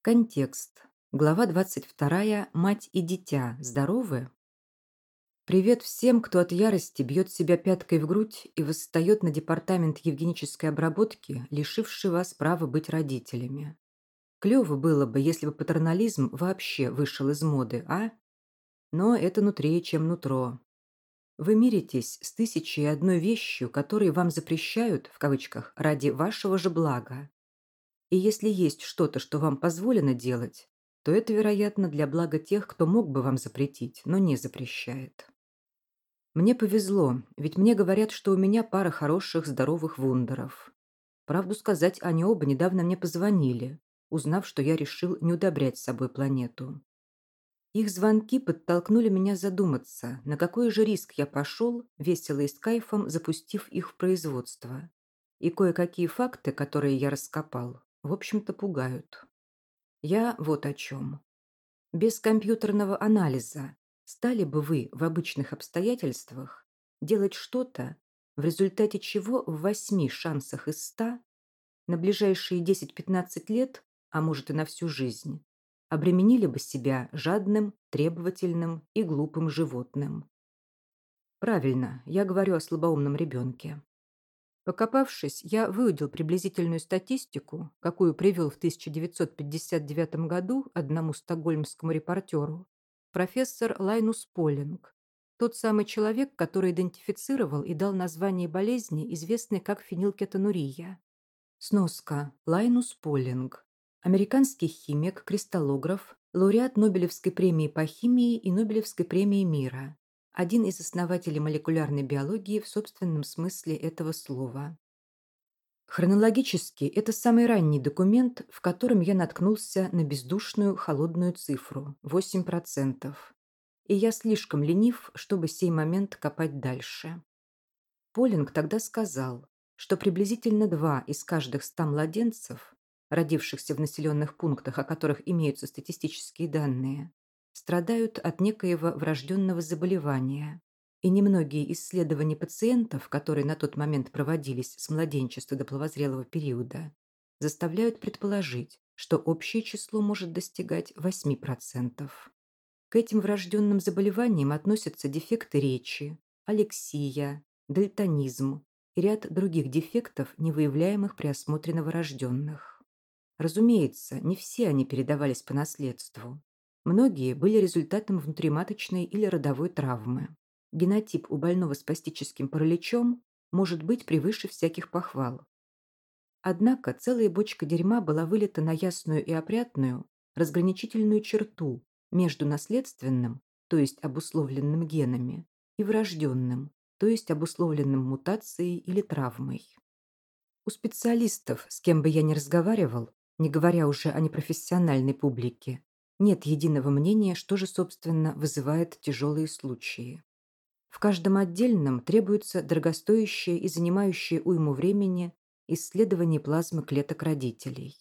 Контекст. Глава 22. Мать и дитя. Здоровы? Привет всем, кто от ярости бьет себя пяткой в грудь и восстает на департамент евгенической обработки, лишивший вас права быть родителями. Клево было бы, если бы патернализм вообще вышел из моды, а? Но это нутрее, чем нутро. Вы миритесь с тысячей и одной вещью, которые вам запрещают, в кавычках, ради вашего же блага. И если есть что-то, что вам позволено делать, то это, вероятно, для блага тех, кто мог бы вам запретить, но не запрещает. Мне повезло, ведь мне говорят, что у меня пара хороших, здоровых вундеров. Правду сказать, они оба недавно мне позвонили, узнав, что я решил не удобрять с собой планету. Их звонки подтолкнули меня задуматься, на какой же риск я пошел, весело и с кайфом запустив их в производство. И кое-какие факты, которые я раскопал, в общем-то, пугают. Я вот о чем. Без компьютерного анализа стали бы вы в обычных обстоятельствах делать что-то, в результате чего в восьми шансах из ста на ближайшие 10-15 лет, а может и на всю жизнь, обременили бы себя жадным, требовательным и глупым животным. Правильно, я говорю о слабоумном ребенке. Покопавшись, я выудил приблизительную статистику, какую привел в 1959 году одному стокгольмскому репортеру профессор Лайнус Полинг, тот самый человек, который идентифицировал и дал название болезни, известной как фенилкетонурия. Сноска. Лайнус Полинг. Американский химик, кристаллограф, лауреат Нобелевской премии по химии и Нобелевской премии мира, один из основателей молекулярной биологии в собственном смысле этого слова. Хронологически это самый ранний документ, в котором я наткнулся на бездушную холодную цифру – 8%. И я слишком ленив, чтобы сей момент копать дальше. Полинг тогда сказал, что приблизительно два из каждых ста младенцев, родившихся в населенных пунктах, о которых имеются статистические данные, страдают от некоего врожденного заболевания, и немногие исследования пациентов, которые на тот момент проводились с младенчества до половозрелого периода, заставляют предположить, что общее число может достигать 8%. К этим врожденным заболеваниям относятся дефекты речи, алексия, дальтонизм и ряд других дефектов, не выявляемых при осмотре новорожденных. Разумеется, не все они передавались по наследству. Многие были результатом внутриматочной или родовой травмы. Генотип у больного спастическим параличом может быть превыше всяких похвал. Однако целая бочка дерьма была вылета на ясную и опрятную, разграничительную черту между наследственным, то есть обусловленным генами, и врожденным, то есть обусловленным мутацией или травмой. У специалистов, с кем бы я ни разговаривал, не говоря уже о непрофессиональной публике, нет единого мнения, что же, собственно, вызывает тяжелые случаи. В каждом отдельном требуется дорогостоящее и занимающее уйму времени исследование плазмы клеток родителей.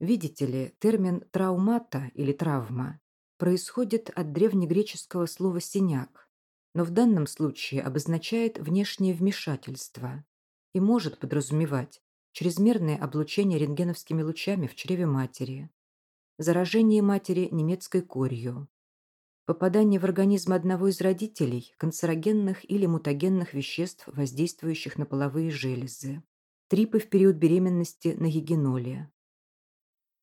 Видите ли, термин «траумата» или «травма» происходит от древнегреческого слова «синяк», но в данном случае обозначает внешнее вмешательство и может подразумевать чрезмерное облучение рентгеновскими лучами в чреве матери, заражение матери немецкой корью, попадание в организм одного из родителей канцерогенных или мутагенных веществ, воздействующих на половые железы, трипы в период беременности на егиноле.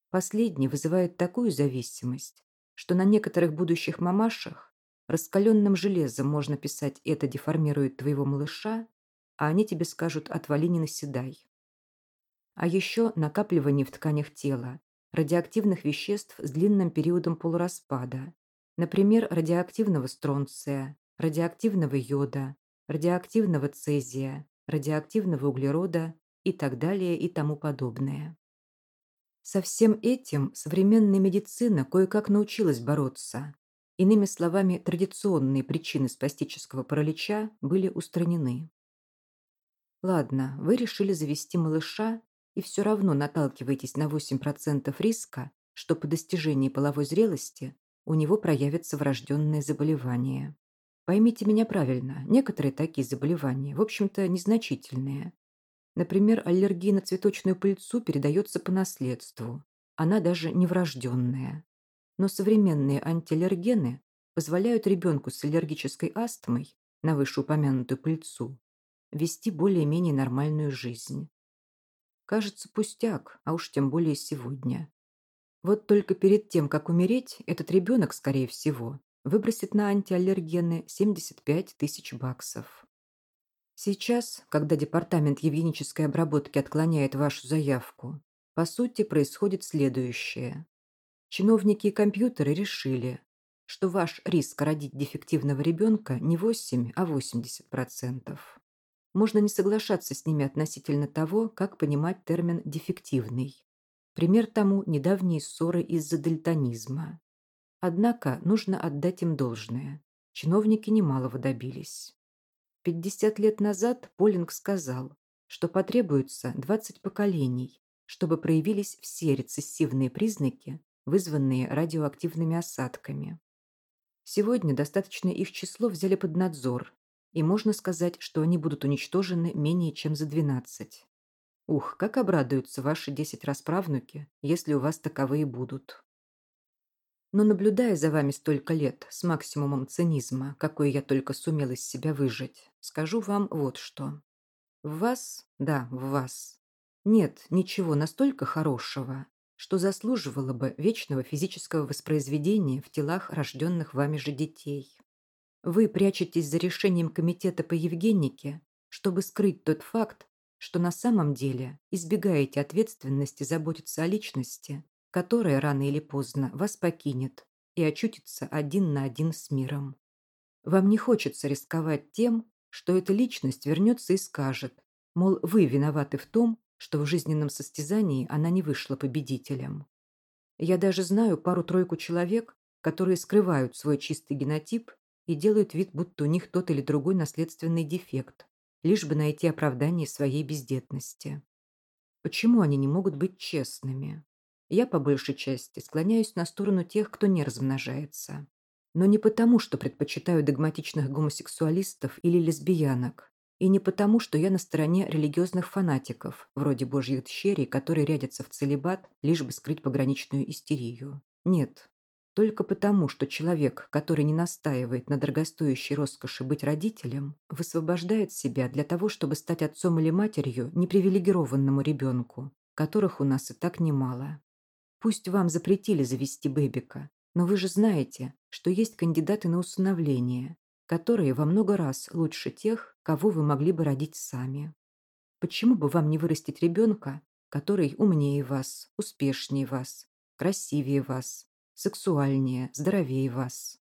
Последний вызывает такую зависимость, что на некоторых будущих мамашах раскаленным железом можно писать «это деформирует твоего малыша», а они тебе скажут «отвали, не наседай». А еще накапливание в тканях тела радиоактивных веществ с длинным периодом полураспада, например, радиоактивного стронция, радиоактивного йода, радиоактивного цезия, радиоактивного углерода и так далее и тому подобное. Со всем этим современная медицина кое-как научилась бороться. Иными словами, традиционные причины спастического паралича были устранены. Ладно, вы решили завести малыша и все равно наталкиваетесь на 8% риска, что по достижении половой зрелости у него проявится врожденное заболевание. Поймите меня правильно, некоторые такие заболевания, в общем-то, незначительные. Например, аллергия на цветочную пыльцу передается по наследству, она даже не врожденная. Но современные антиаллергены позволяют ребенку с аллергической астмой на вышеупомянутую пыльцу вести более-менее нормальную жизнь. Кажется, пустяк, а уж тем более сегодня. Вот только перед тем, как умереть, этот ребенок, скорее всего, выбросит на антиаллергены 75 тысяч баксов. Сейчас, когда департамент евгенической обработки отклоняет вашу заявку, по сути происходит следующее. Чиновники и компьютеры решили, что ваш риск родить дефективного ребенка не 8, а 80%. Можно не соглашаться с ними относительно того, как понимать термин «дефективный». Пример тому – недавние ссоры из-за дальтонизма. Однако нужно отдать им должное. Чиновники немалого добились. 50 лет назад Полинг сказал, что потребуется 20 поколений, чтобы проявились все рецессивные признаки, вызванные радиоактивными осадками. Сегодня достаточно их число взяли под надзор, и можно сказать, что они будут уничтожены менее чем за 12. Ух, как обрадуются ваши 10 расправнуки, если у вас таковые будут. Но наблюдая за вами столько лет с максимумом цинизма, какой я только сумел из себя выжить, скажу вам вот что. В вас, да, в вас, нет ничего настолько хорошего, что заслуживало бы вечного физического воспроизведения в телах рожденных вами же детей. Вы прячетесь за решением комитета по Евгенике, чтобы скрыть тот факт, что на самом деле избегаете ответственности заботиться о личности, которая рано или поздно вас покинет и очутится один на один с миром. Вам не хочется рисковать тем, что эта личность вернется и скажет, мол, вы виноваты в том, что в жизненном состязании она не вышла победителем. Я даже знаю пару-тройку человек, которые скрывают свой чистый генотип и делают вид, будто у них тот или другой наследственный дефект, лишь бы найти оправдание своей бездетности. Почему они не могут быть честными? Я, по большей части, склоняюсь на сторону тех, кто не размножается. Но не потому, что предпочитаю догматичных гомосексуалистов или лесбиянок, и не потому, что я на стороне религиозных фанатиков, вроде божьих дщерей, которые рядятся в целебат, лишь бы скрыть пограничную истерию. Нет. Только потому, что человек, который не настаивает на дорогостоящей роскоши быть родителем, высвобождает себя для того, чтобы стать отцом или матерью непривилегированному ребенку, которых у нас и так немало. Пусть вам запретили завести бэбика, но вы же знаете, что есть кандидаты на усыновление, которые во много раз лучше тех, кого вы могли бы родить сами. Почему бы вам не вырастить ребенка, который умнее вас, успешнее вас, красивее вас, сексуальнее, здоровее вас?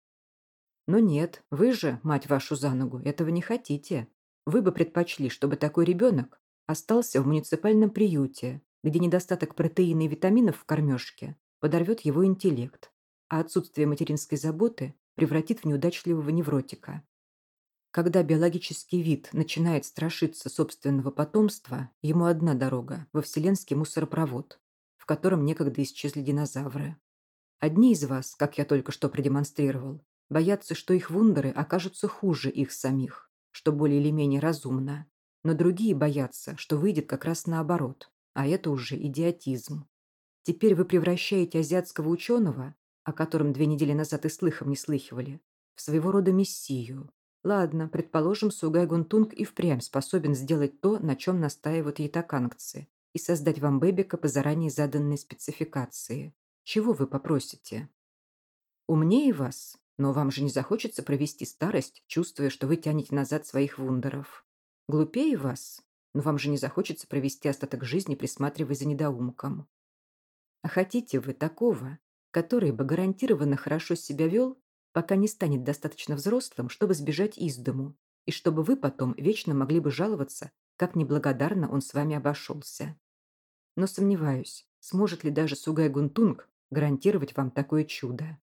Но нет, вы же, мать вашу за ногу, этого не хотите. Вы бы предпочли, чтобы такой ребенок остался в муниципальном приюте, где недостаток протеина и витаминов в кормежке подорвет его интеллект, а отсутствие материнской заботы превратит в неудачливого невротика. Когда биологический вид начинает страшиться собственного потомства, ему одна дорога – во вселенский мусоропровод, в котором некогда исчезли динозавры. Одни из вас, как я только что продемонстрировал, боятся, что их вундеры окажутся хуже их самих, что более или менее разумно, но другие боятся, что выйдет как раз наоборот, а это уже идиотизм. Теперь вы превращаете азиатского ученого, о котором две недели назад и слыхом не слыхивали, в своего рода мессию. Ладно, предположим, Сугай Гунтунг и впрямь способен сделать то, на чем настаивают ятакангцы, и создать вам бэбика по заранее заданной спецификации. Чего вы попросите? Умнее вас, но вам же не захочется провести старость, чувствуя, что вы тянете назад своих вундеров. Глупее вас, но вам же не захочется провести остаток жизни, присматривая за недоумком. А хотите вы такого, который бы гарантированно хорошо себя вел, пока не станет достаточно взрослым, чтобы сбежать из дому, и чтобы вы потом вечно могли бы жаловаться, как неблагодарно он с вами обошелся. Но сомневаюсь, сможет ли даже Сугай Гунтунг гарантировать вам такое чудо.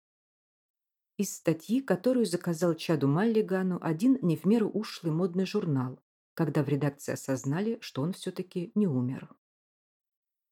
Из статьи, которую заказал Чаду Маллигану один не в меру ушлый модный журнал, когда в редакции осознали, что он все-таки не умер.